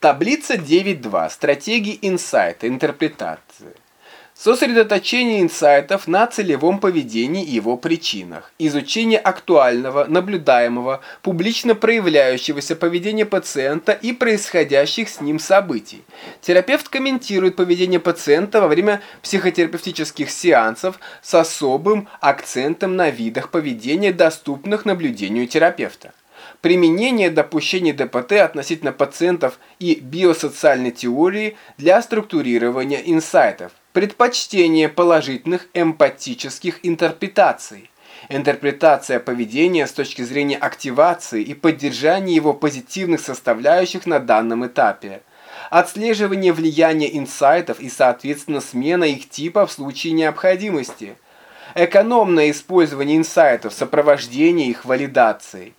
Таблица 9.2. Стратегии инсайта, интерпретации. Сосредоточение инсайтов на целевом поведении и его причинах. Изучение актуального, наблюдаемого, публично проявляющегося поведения пациента и происходящих с ним событий. Терапевт комментирует поведение пациента во время психотерапевтических сеансов с особым акцентом на видах поведения, доступных наблюдению терапевта. Применение допущений ДПТ относительно пациентов и биосоциальной теории для структурирования инсайтов. Предпочтение положительных эмпатических интерпретаций. Интерпретация поведения с точки зрения активации и поддержания его позитивных составляющих на данном этапе. Отслеживание влияния инсайтов и, соответственно, смена их типа в случае необходимости. Экономное использование инсайтов, сопровождение их валидацией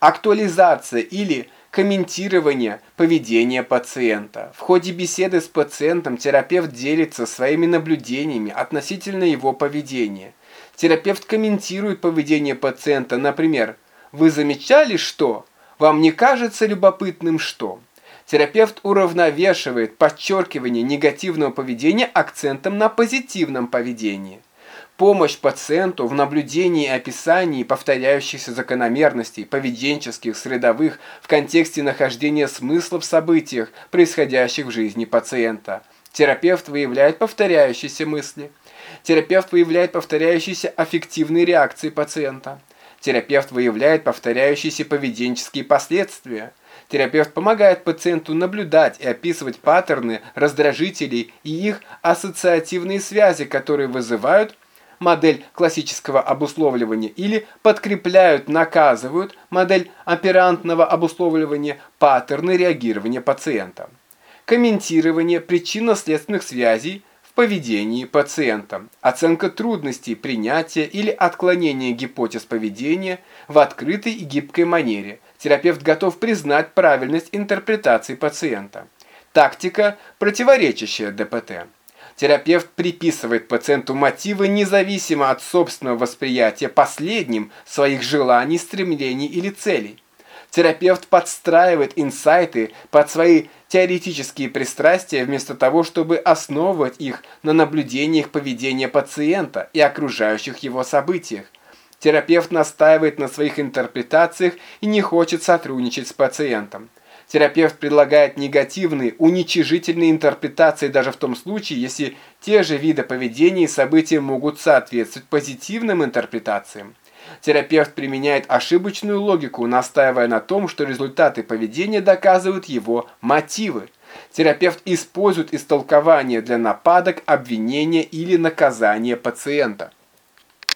актуализация или комментирование поведения пациента. В ходе беседы с пациентом терапевт делится своими наблюдениями относительно его поведения. Терапевт комментирует поведение пациента, например, «Вы замечали, что? Вам не кажется любопытным, что?» Терапевт уравновешивает подчеркивание негативного поведения акцентом на позитивном поведении помощь пациенту в наблюдении и описании повторяющихся закономерностей, поведенческих, средовых, в контексте нахождения смысла в событиях, происходящих в жизни пациента. Терапевт выявляет повторяющиеся мысли. Терапевт выявляет повторяющиеся аффективные реакции пациента. Терапевт выявляет повторяющиеся поведенческие последствия. Терапевт помогает пациенту наблюдать и описывать паттерны раздражителей и их ассоциативные связи, которые вызывают модель классического обусловливания или подкрепляют, наказывают модель оперантного обусловливания паттерны реагирования пациента. Комментирование причинно-следственных связей в поведении пациента. Оценка трудностей принятия или отклонения гипотез поведения в открытой и гибкой манере. Терапевт готов признать правильность интерпретации пациента. Тактика, противоречащая ДПТ. Терапевт приписывает пациенту мотивы независимо от собственного восприятия последним своих желаний, стремлений или целей. Терапевт подстраивает инсайты под свои теоретические пристрастия вместо того, чтобы основывать их на наблюдениях поведения пациента и окружающих его событиях. Терапевт настаивает на своих интерпретациях и не хочет сотрудничать с пациентом. Терапевт предлагает негативные, уничижительные интерпретации даже в том случае, если те же виды поведения и события могут соответствовать позитивным интерпретациям. Терапевт применяет ошибочную логику, настаивая на том, что результаты поведения доказывают его мотивы. Терапевт использует истолкование для нападок, обвинения или наказания пациента.